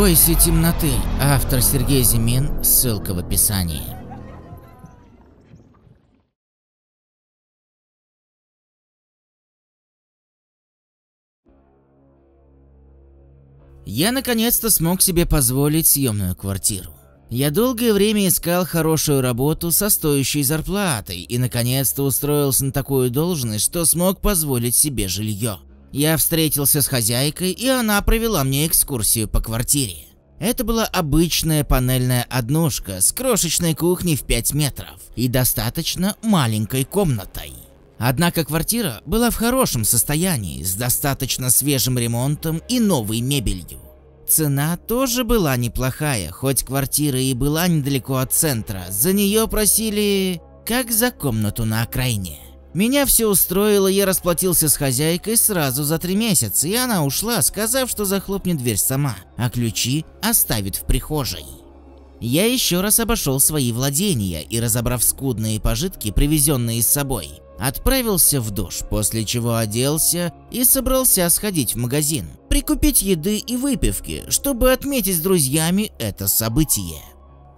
бойся темноты. Автор Сергей Зимин. Ссылка в описании. Я наконец-то смог себе позволить съемную квартиру. Я долгое время искал хорошую работу со стоящей зарплатой и наконец-то устроился на такую должность, что смог позволить себе жилье. Я встретился с хозяйкой, и она провела мне экскурсию по квартире. Это была обычная панельная однушка с крошечной кухней в 5 метров и достаточно маленькой комнатой. Однако квартира была в хорошем состоянии, с достаточно свежим ремонтом и новой мебелью. Цена тоже была неплохая, хоть квартира и была недалеко от центра, за нее просили как за комнату на окраине. Меня все устроило, я расплатился с хозяйкой сразу за три месяца, и она ушла, сказав, что захлопнет дверь сама, а ключи оставит в прихожей. Я еще раз обошел свои владения и, разобрав скудные пожитки, привезенные с собой, отправился в душ, после чего оделся и собрался сходить в магазин, прикупить еды и выпивки, чтобы отметить с друзьями это событие.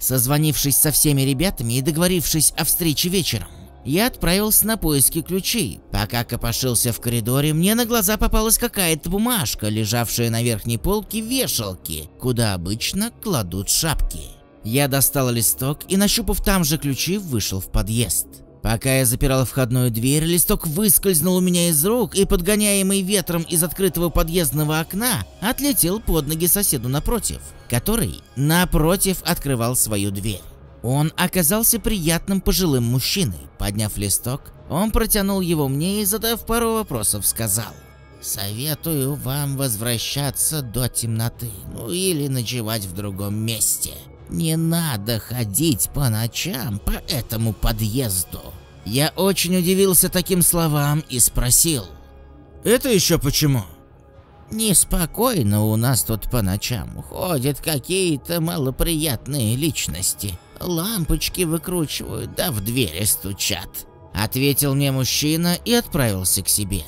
Созвонившись со всеми ребятами и договорившись о встрече вечером, я отправился на поиски ключей. Пока копошился в коридоре, мне на глаза попалась какая-то бумажка, лежавшая на верхней полке вешалки, куда обычно кладут шапки. Я достал листок и, нащупав там же ключи, вышел в подъезд. Пока я запирал входную дверь, листок выскользнул у меня из рук и, подгоняемый ветром из открытого подъездного окна, отлетел под ноги соседу напротив, который, напротив, открывал свою дверь. Он оказался приятным пожилым мужчиной. Подняв листок, он протянул его мне и, задав пару вопросов, сказал. «Советую вам возвращаться до темноты, ну или ночевать в другом месте. Не надо ходить по ночам по этому подъезду». Я очень удивился таким словам и спросил. «Это еще почему?» «Неспокойно у нас тут по ночам. Ходят какие-то малоприятные личности лампочки выкручивают, да в двери стучат», — ответил мне мужчина и отправился к себе.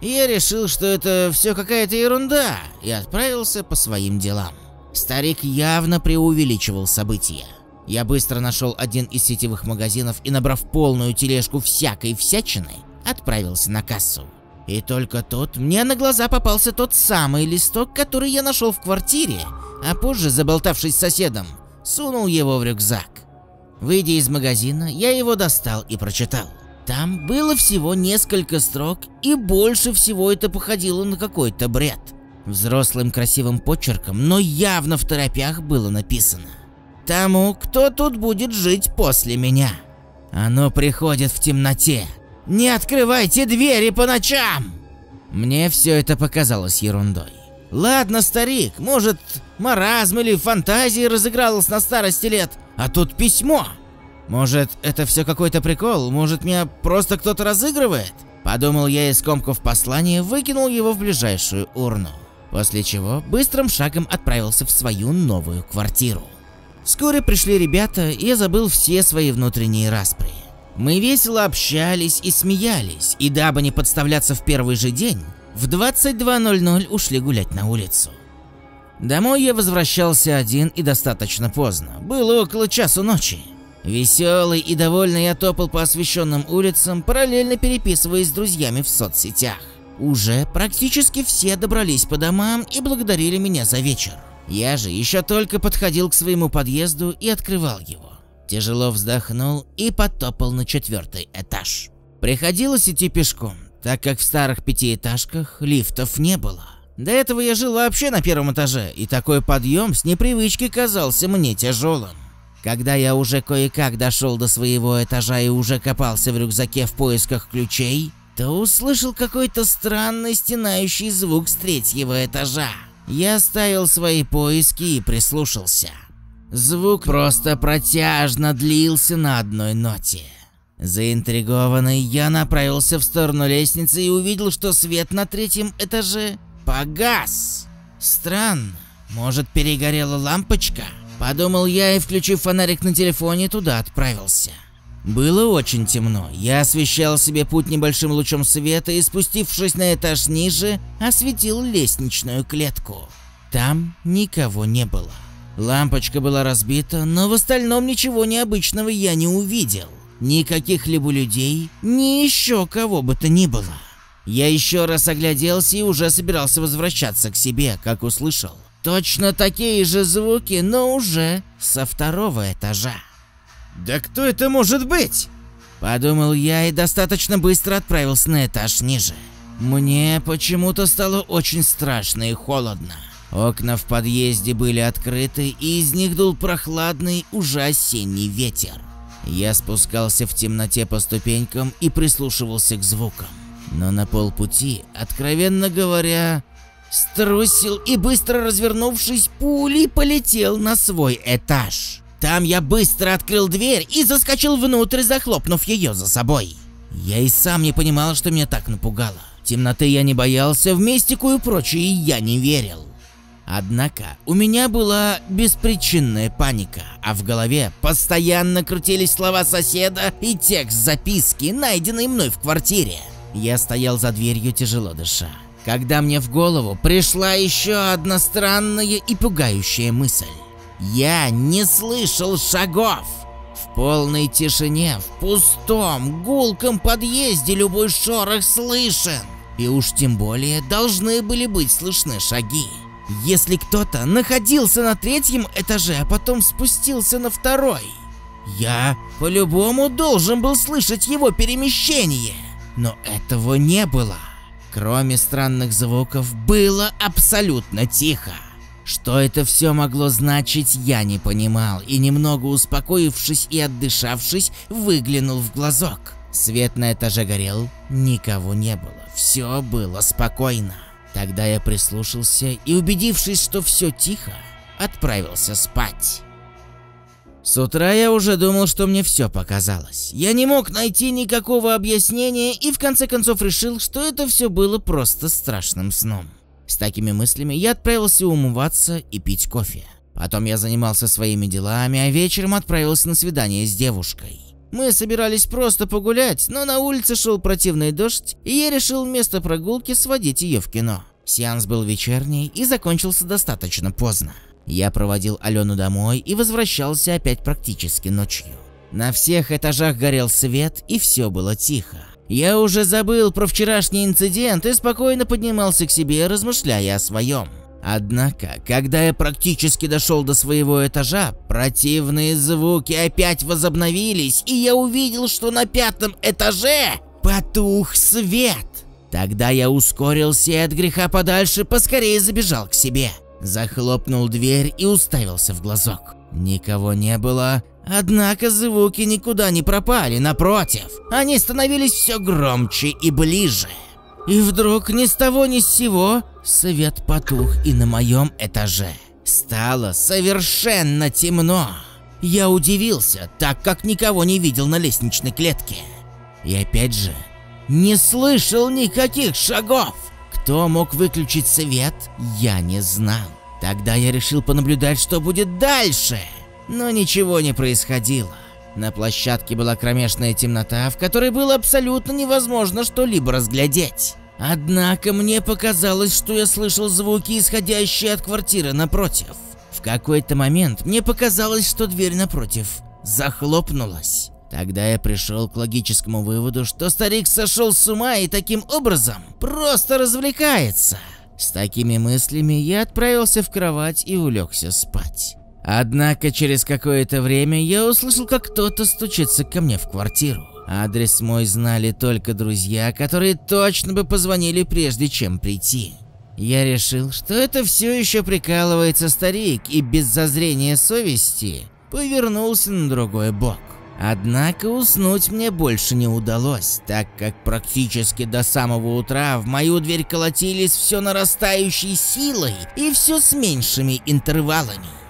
Я решил, что это все какая-то ерунда, и отправился по своим делам. Старик явно преувеличивал события. Я быстро нашел один из сетевых магазинов и, набрав полную тележку всякой всячины, отправился на кассу. И только тут мне на глаза попался тот самый листок, который я нашел в квартире, а позже, заболтавшись с соседом, сунул его в рюкзак. Выйдя из магазина, я его достал и прочитал. Там было всего несколько строк, и больше всего это походило на какой-то бред. Взрослым красивым почерком, но явно в торопях было написано. «Тому, кто тут будет жить после меня. Оно приходит в темноте. Не открывайте двери по ночам!» Мне все это показалось ерундой. Ладно, старик, может, маразм или фантазии разыгралась на старости лет, а тут письмо. Может, это все какой-то прикол, может, меня просто кто-то разыгрывает? Подумал я и скомкав послание, выкинул его в ближайшую урну. После чего быстрым шагом отправился в свою новую квартиру. Вскоре пришли ребята, и я забыл все свои внутренние распри. Мы весело общались и смеялись, и дабы не подставляться в первый же день, в 22.00 ушли гулять на улицу. Домой я возвращался один и достаточно поздно. Было около часу ночи. Веселый и довольный я топал по освещенным улицам, параллельно переписываясь с друзьями в соцсетях. Уже практически все добрались по домам и благодарили меня за вечер. Я же еще только подходил к своему подъезду и открывал его. Тяжело вздохнул и потопал на четвертый этаж. Приходилось идти пешком, так как в старых пятиэтажках лифтов не было. До этого я жил вообще на первом этаже, и такой подъем с непривычки казался мне тяжелым. Когда я уже кое-как дошел до своего этажа и уже копался в рюкзаке в поисках ключей, то услышал какой-то странный стенающий звук с третьего этажа. Я оставил свои поиски и прислушался. Звук просто протяжно длился на одной ноте. Заинтригованный, я направился в сторону лестницы и увидел, что свет на третьем этаже погас. Странно, может перегорела лампочка? Подумал я и, включив фонарик на телефоне, туда отправился. Было очень темно, я освещал себе путь небольшим лучом света и, спустившись на этаж ниже, осветил лестничную клетку. Там никого не было. Лампочка была разбита, но в остальном ничего необычного я не увидел. Никаких либо людей, ни еще кого бы то ни было. Я еще раз огляделся и уже собирался возвращаться к себе, как услышал. Точно такие же звуки, но уже со второго этажа. «Да кто это может быть?» Подумал я и достаточно быстро отправился на этаж ниже. Мне почему-то стало очень страшно и холодно. Окна в подъезде были открыты, и из них дул прохладный, уже осенний ветер. Я спускался в темноте по ступенькам и прислушивался к звукам. Но на полпути, откровенно говоря, струсил и быстро развернувшись, пулей полетел на свой этаж. Там я быстро открыл дверь и заскочил внутрь, захлопнув ее за собой. Я и сам не понимал, что меня так напугало. Темноты я не боялся, в мистику и прочее я не верил. Однако у меня была беспричинная паника, а в голове постоянно крутились слова соседа и текст записки, найденный мной в квартире. Я стоял за дверью, тяжело дыша. Когда мне в голову пришла еще одна странная и пугающая мысль. Я не слышал шагов. В полной тишине, в пустом, гулком подъезде любой шорох слышен. И уж тем более должны были быть слышны шаги. Если кто-то находился на третьем этаже, а потом спустился на второй, я по-любому должен был слышать его перемещение. Но этого не было. Кроме странных звуков, было абсолютно тихо. Что это все могло значить, я не понимал, и немного успокоившись и отдышавшись, выглянул в глазок. Свет на этаже горел, никого не было, все было спокойно. Тогда я прислушался и, убедившись, что все тихо, отправился спать. С утра я уже думал, что мне все показалось. Я не мог найти никакого объяснения и в конце концов решил, что это все было просто страшным сном. С такими мыслями я отправился умываться и пить кофе. Потом я занимался своими делами, а вечером отправился на свидание с девушкой. Мы собирались просто погулять, но на улице шел противный дождь, и я решил вместо прогулки сводить ее в кино. Сеанс был вечерний и закончился достаточно поздно. Я проводил Алену домой и возвращался опять практически ночью. На всех этажах горел свет и все было тихо. Я уже забыл про вчерашний инцидент и спокойно поднимался к себе, размышляя о своем. Однако, когда я практически дошел до своего этажа, противные звуки опять возобновились, и я увидел, что на пятом этаже потух свет. Тогда я ускорился и от греха подальше поскорее забежал к себе. Захлопнул дверь и уставился в глазок. Никого не было, однако звуки никуда не пропали, напротив, они становились все громче и ближе. И вдруг ни с того ни с сего свет потух и на моем этаже. Стало совершенно темно. Я удивился, так как никого не видел на лестничной клетке. И опять же, не слышал никаких шагов. Кто мог выключить свет, я не знал. Тогда я решил понаблюдать, что будет дальше. Но ничего не происходило. На площадке была кромешная темнота, в которой было абсолютно невозможно что-либо разглядеть. Однако мне показалось, что я слышал звуки, исходящие от квартиры напротив. В какой-то момент мне показалось, что дверь напротив захлопнулась. Тогда я пришел к логическому выводу, что старик сошел с ума и таким образом просто развлекается. С такими мыслями я отправился в кровать и улегся спать. Однако через какое-то время я услышал, как кто-то стучится ко мне в квартиру. Адрес мой знали только друзья, которые точно бы позвонили прежде чем прийти. Я решил, что это все еще прикалывается старик и без зазрения совести повернулся на другой бок. Однако уснуть мне больше не удалось, так как практически до самого утра в мою дверь колотились все нарастающей силой и все с меньшими интервалами.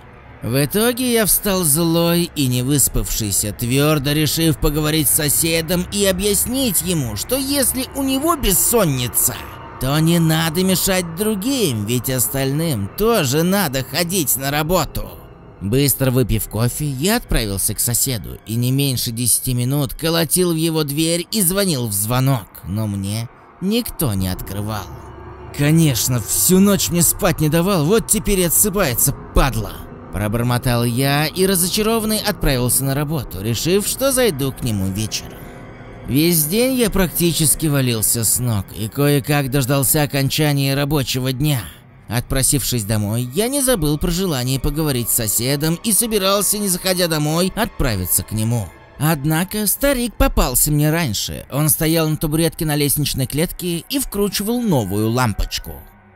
В итоге я встал злой и не выспавшийся, твердо решив поговорить с соседом и объяснить ему, что если у него бессонница, то не надо мешать другим, ведь остальным тоже надо ходить на работу. Быстро выпив кофе, я отправился к соседу и не меньше десяти минут колотил в его дверь и звонил в звонок, но мне никто не открывал. Конечно, всю ночь мне спать не давал, вот теперь и отсыпается, падла. Пробормотал я и разочарованный отправился на работу, решив, что зайду к нему вечером. Весь день я практически валился с ног и кое-как дождался окончания рабочего дня. Отпросившись домой, я не забыл про желание поговорить с соседом и собирался, не заходя домой, отправиться к нему. Однако старик попался мне раньше. Он стоял на табуретке на лестничной клетке и вкручивал новую лампочку.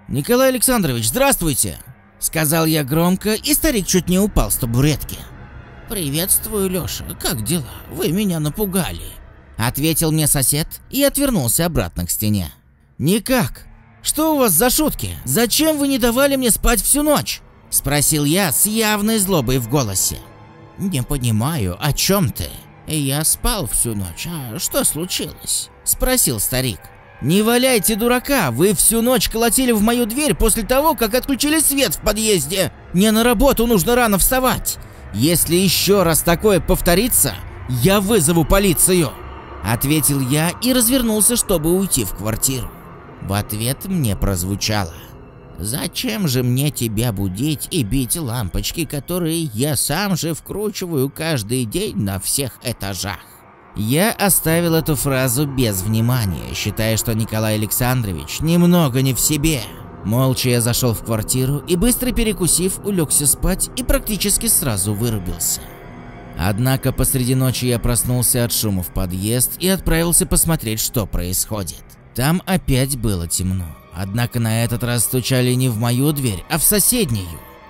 «Николай Александрович, здравствуйте!» Сказал я громко, и старик чуть не упал с табуретки. «Приветствую, Лёша. Как дела? Вы меня напугали!» Ответил мне сосед и отвернулся обратно к стене. «Никак. Что у вас за шутки? Зачем вы не давали мне спать всю ночь?» Спросил я с явной злобой в голосе. «Не понимаю, о чем ты?» «Я спал всю ночь. А что случилось?» Спросил старик. «Не валяйте дурака, вы всю ночь колотили в мою дверь после того, как отключили свет в подъезде. Мне на работу нужно рано вставать. Если еще раз такое повторится, я вызову полицию!» Ответил я и развернулся, чтобы уйти в квартиру. В ответ мне прозвучало. «Зачем же мне тебя будить и бить лампочки, которые я сам же вкручиваю каждый день на всех этажах?» Я оставил эту фразу без внимания, считая, что Николай Александрович немного не в себе. Молча я зашел в квартиру и, быстро перекусив, улегся спать и практически сразу вырубился. Однако посреди ночи я проснулся от шума в подъезд и отправился посмотреть, что происходит. Там опять было темно. Однако на этот раз стучали не в мою дверь, а в соседнюю.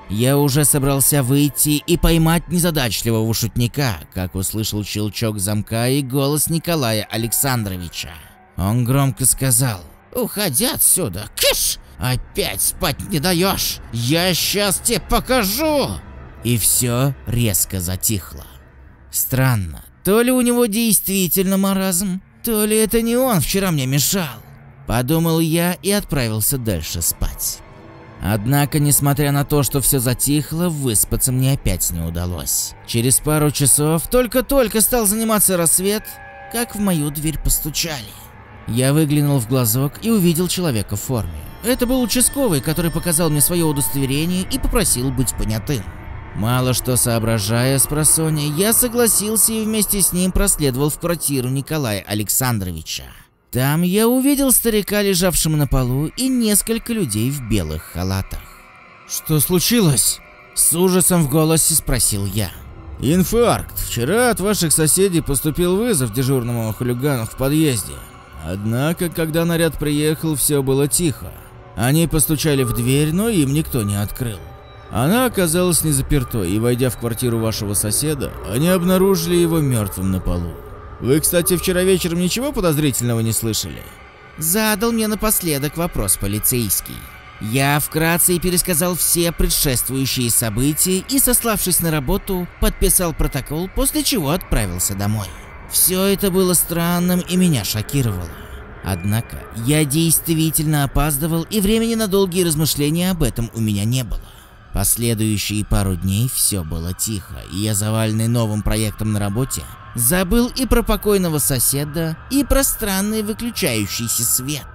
Я уже собрался выйти и поймать незадачливого шутника, как услышал щелчок замка и голос Николая Александровича. Он громко сказал «Уходи отсюда, кыш! Опять спать не даешь! Я сейчас тебе покажу!» И все резко затихло. Странно, то ли у него действительно маразм, то ли это не он вчера мне мешал. Подумал я и отправился дальше спать. Однако, несмотря на то, что все затихло, выспаться мне опять не удалось. Через пару часов только-только стал заниматься рассвет, как в мою дверь постучали. Я выглянул в глазок и увидел человека в форме. Это был участковый, который показал мне свое удостоверение и попросил быть понятым. Мало что соображая с просони, я согласился и вместе с ним проследовал в квартиру Николая Александровича. Там я увидел старика, лежавшего на полу, и несколько людей в белых халатах. «Что случилось?» С ужасом в голосе спросил я. «Инфаркт. Вчера от ваших соседей поступил вызов дежурному хулигану в подъезде. Однако, когда наряд приехал, все было тихо. Они постучали в дверь, но им никто не открыл. Она оказалась не запертой, и войдя в квартиру вашего соседа, они обнаружили его мертвым на полу. Вы, кстати, вчера вечером ничего подозрительного не слышали? Задал мне напоследок вопрос полицейский. Я вкратце пересказал все предшествующие события и, сославшись на работу, подписал протокол, после чего отправился домой. Все это было странным и меня шокировало. Однако я действительно опаздывал, и времени на долгие размышления об этом у меня не было. Последующие пару дней все было тихо, и я, заваленный новым проектом на работе, забыл и про покойного соседа, и про странный выключающийся свет.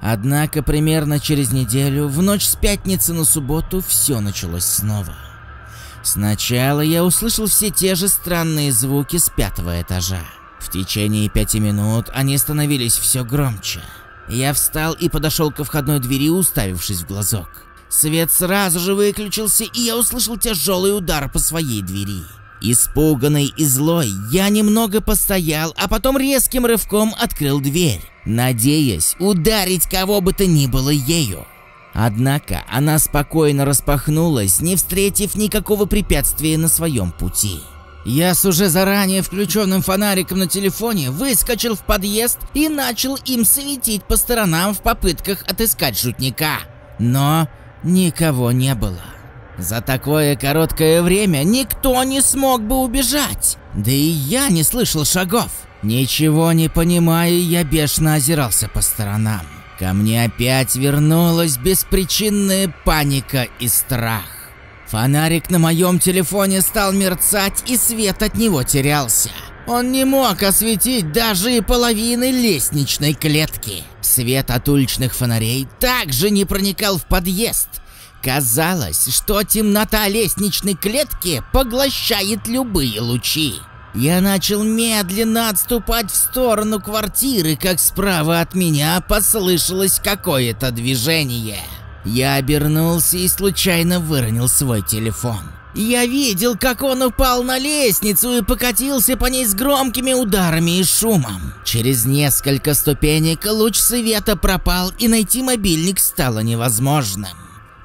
Однако примерно через неделю, в ночь с пятницы на субботу, все началось снова. Сначала я услышал все те же странные звуки с пятого этажа. В течение пяти минут они становились все громче. Я встал и подошел ко входной двери, уставившись в глазок. Свет сразу же выключился, и я услышал тяжелый удар по своей двери. Испуганный и злой, я немного постоял, а потом резким рывком открыл дверь, надеясь ударить кого бы то ни было ею. Однако она спокойно распахнулась, не встретив никакого препятствия на своем пути. Я с уже заранее включенным фонариком на телефоне выскочил в подъезд и начал им светить по сторонам в попытках отыскать шутника. Но никого не было. За такое короткое время никто не смог бы убежать, да и я не слышал шагов. Ничего не понимая, я бешено озирался по сторонам. Ко мне опять вернулась беспричинная паника и страх. Фонарик на моем телефоне стал мерцать, и свет от него терялся. Он не мог осветить даже и половины лестничной клетки. Свет от уличных фонарей также не проникал в подъезд. Казалось, что темнота лестничной клетки поглощает любые лучи. Я начал медленно отступать в сторону квартиры, как справа от меня послышалось какое-то движение. Я обернулся и случайно выронил свой телефон. Я видел, как он упал на лестницу и покатился по ней с громкими ударами и шумом. Через несколько ступенек луч света пропал, и найти мобильник стало невозможным.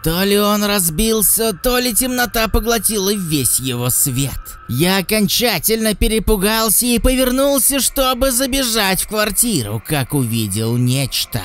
То ли он разбился, то ли темнота поглотила весь его свет. Я окончательно перепугался и повернулся, чтобы забежать в квартиру, как увидел нечто.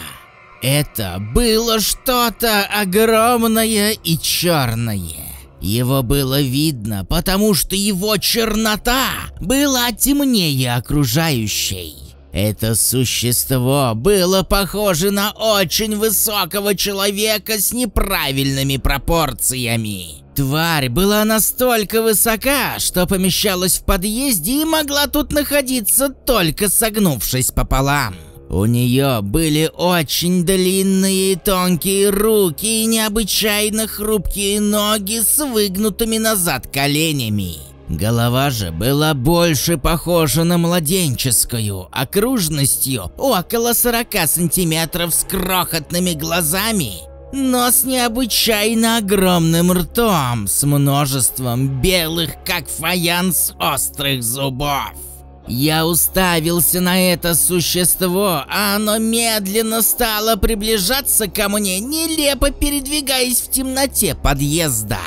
Это было что-то огромное и черное. Его было видно, потому что его чернота была темнее окружающей. Это существо было похоже на очень высокого человека с неправильными пропорциями. Тварь была настолько высока, что помещалась в подъезде и могла тут находиться только согнувшись пополам. У нее были очень длинные и тонкие руки и необычайно хрупкие ноги с выгнутыми назад коленями. Голова же была больше похожа на младенческую, окружностью около 40 сантиметров с крохотными глазами, но с необычайно огромным ртом, с множеством белых, как фаянс, острых зубов. Я уставился на это существо, а оно медленно стало приближаться ко мне, нелепо передвигаясь в темноте подъезда.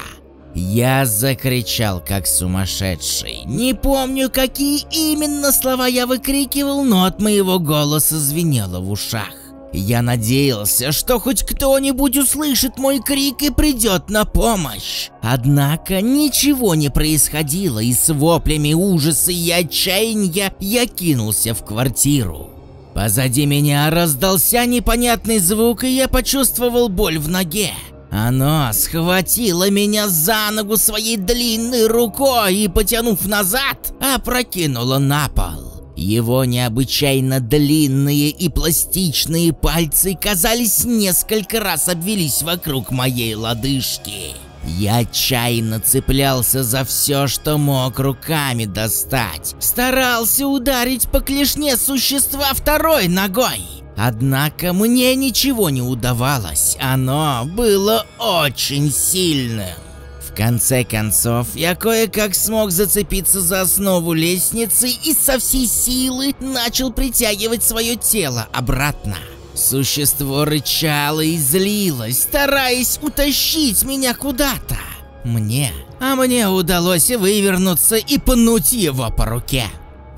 Я закричал как сумасшедший. Не помню, какие именно слова я выкрикивал, но от моего голоса звенело в ушах. Я надеялся, что хоть кто-нибудь услышит мой крик и придет на помощь. Однако ничего не происходило, и с воплями ужаса и отчаяния я кинулся в квартиру. Позади меня раздался непонятный звук, и я почувствовал боль в ноге. Оно схватило меня за ногу своей длинной рукой и, потянув назад, опрокинуло на пол. Его необычайно длинные и пластичные пальцы, казались, несколько раз обвелись вокруг моей лодыжки. Я отчаянно цеплялся за все, что мог руками достать. Старался ударить по клешне существа второй ногой. Однако мне ничего не удавалось, оно было очень сильным. В конце концов, я кое-как смог зацепиться за основу лестницы и со всей силы начал притягивать свое тело обратно. Существо рычало и злилось, стараясь утащить меня куда-то. Мне, а мне удалось вывернуться и пнуть его по руке.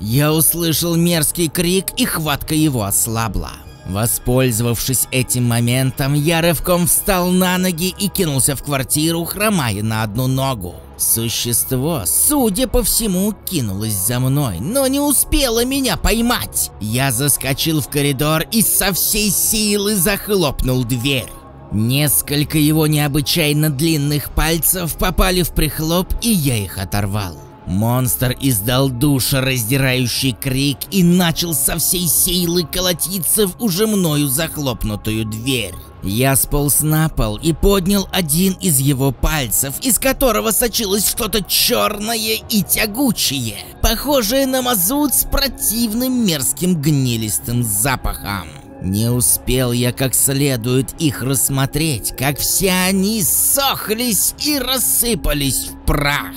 Я услышал мерзкий крик, и хватка его ослабла. Воспользовавшись этим моментом, я рывком встал на ноги и кинулся в квартиру, хромая на одну ногу. Существо, судя по всему, кинулось за мной, но не успело меня поймать. Я заскочил в коридор и со всей силы захлопнул дверь. Несколько его необычайно длинных пальцев попали в прихлоп, и я их оторвал. Монстр издал душераздирающий крик и начал со всей силы колотиться в уже мною захлопнутую дверь. Я сполз на пол и поднял один из его пальцев, из которого сочилось что-то черное и тягучее, похожее на мазут с противным мерзким гнилистым запахом. Не успел я как следует их рассмотреть, как все они сохлись и рассыпались в прах.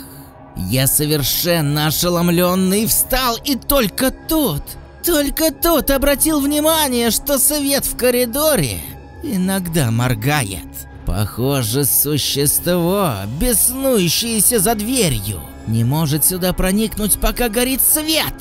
Я совершенно ошеломленный встал и только тут, только тут обратил внимание, что свет в коридоре иногда моргает. Похоже, существо, беснующееся за дверью, не может сюда проникнуть, пока горит свет.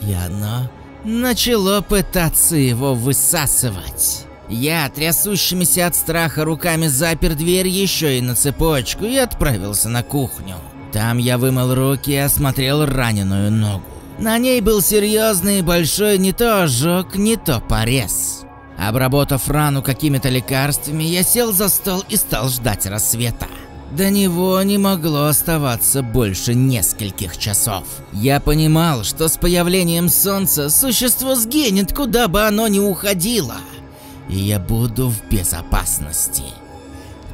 И оно начало пытаться его высасывать. Я, трясущимися от страха руками, запер дверь еще и на цепочку и отправился на кухню. Там я вымыл руки и осмотрел раненую ногу. На ней был серьезный большой не то ожог, не то порез. Обработав рану какими-то лекарствами, я сел за стол и стал ждать рассвета. До него не могло оставаться больше нескольких часов. Я понимал, что с появлением солнца существо сгинет, куда бы оно ни уходило. И я буду в безопасности.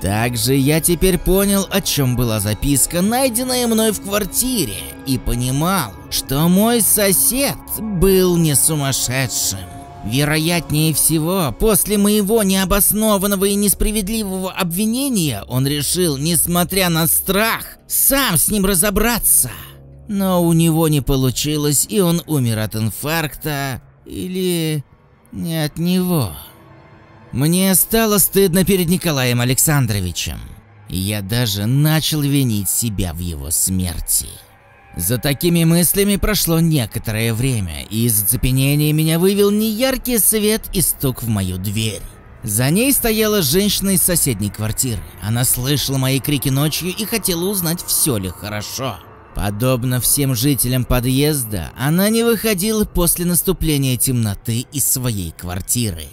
Также я теперь понял, о чем была записка, найденная мной в квартире, и понимал, что мой сосед был не сумасшедшим. Вероятнее всего, после моего необоснованного и несправедливого обвинения он решил, несмотря на страх, сам с ним разобраться. Но у него не получилось, и он умер от инфаркта или не от него. Мне стало стыдно перед Николаем Александровичем. Я даже начал винить себя в его смерти. За такими мыслями прошло некоторое время, и из оцепенения меня вывел неяркий свет и стук в мою дверь. За ней стояла женщина из соседней квартиры. Она слышала мои крики ночью и хотела узнать, все ли хорошо. Подобно всем жителям подъезда, она не выходила после наступления темноты из своей квартиры.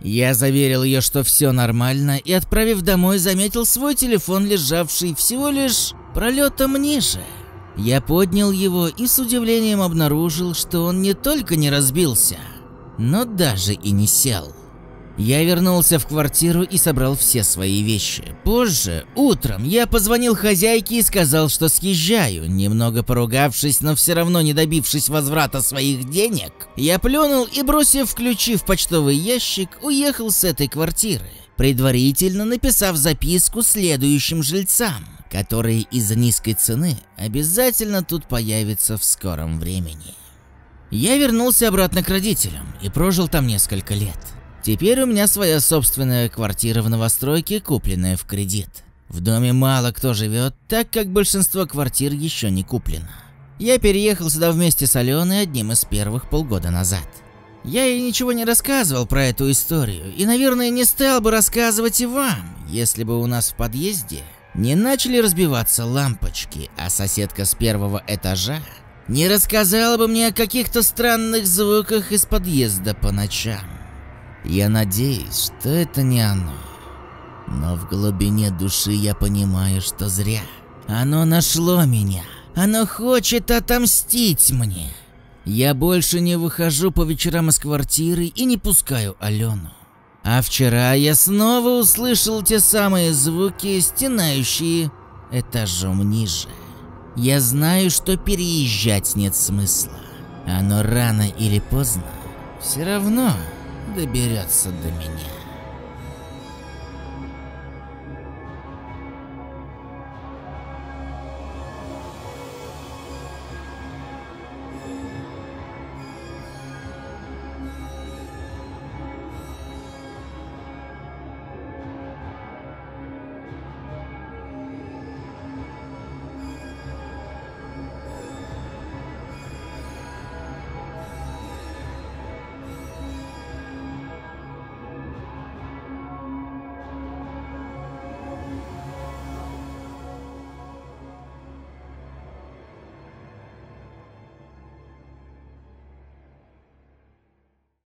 Я заверил ее, что все нормально, и отправив домой, заметил свой телефон, лежавший всего лишь пролетом ниже. Я поднял его и с удивлением обнаружил, что он не только не разбился, но даже и не сел. Я вернулся в квартиру и собрал все свои вещи. Позже, утром, я позвонил хозяйке и сказал, что съезжаю. Немного поругавшись, но все равно не добившись возврата своих денег, я плюнул и, бросив ключи в почтовый ящик, уехал с этой квартиры, предварительно написав записку следующим жильцам, которые из-за низкой цены обязательно тут появятся в скором времени. Я вернулся обратно к родителям и прожил там несколько лет. Теперь у меня своя собственная квартира в новостройке, купленная в кредит. В доме мало кто живет, так как большинство квартир еще не куплено. Я переехал сюда вместе с Аленой одним из первых полгода назад. Я ей ничего не рассказывал про эту историю, и, наверное, не стал бы рассказывать и вам, если бы у нас в подъезде не начали разбиваться лампочки, а соседка с первого этажа не рассказала бы мне о каких-то странных звуках из подъезда по ночам. Я надеюсь, что это не оно. Но в глубине души я понимаю, что зря. Оно нашло меня. Оно хочет отомстить мне. Я больше не выхожу по вечерам из квартиры и не пускаю Алену. А вчера я снова услышал те самые звуки, стенающие этажом ниже. Я знаю, что переезжать нет смысла. Оно рано или поздно все равно доберется до меня.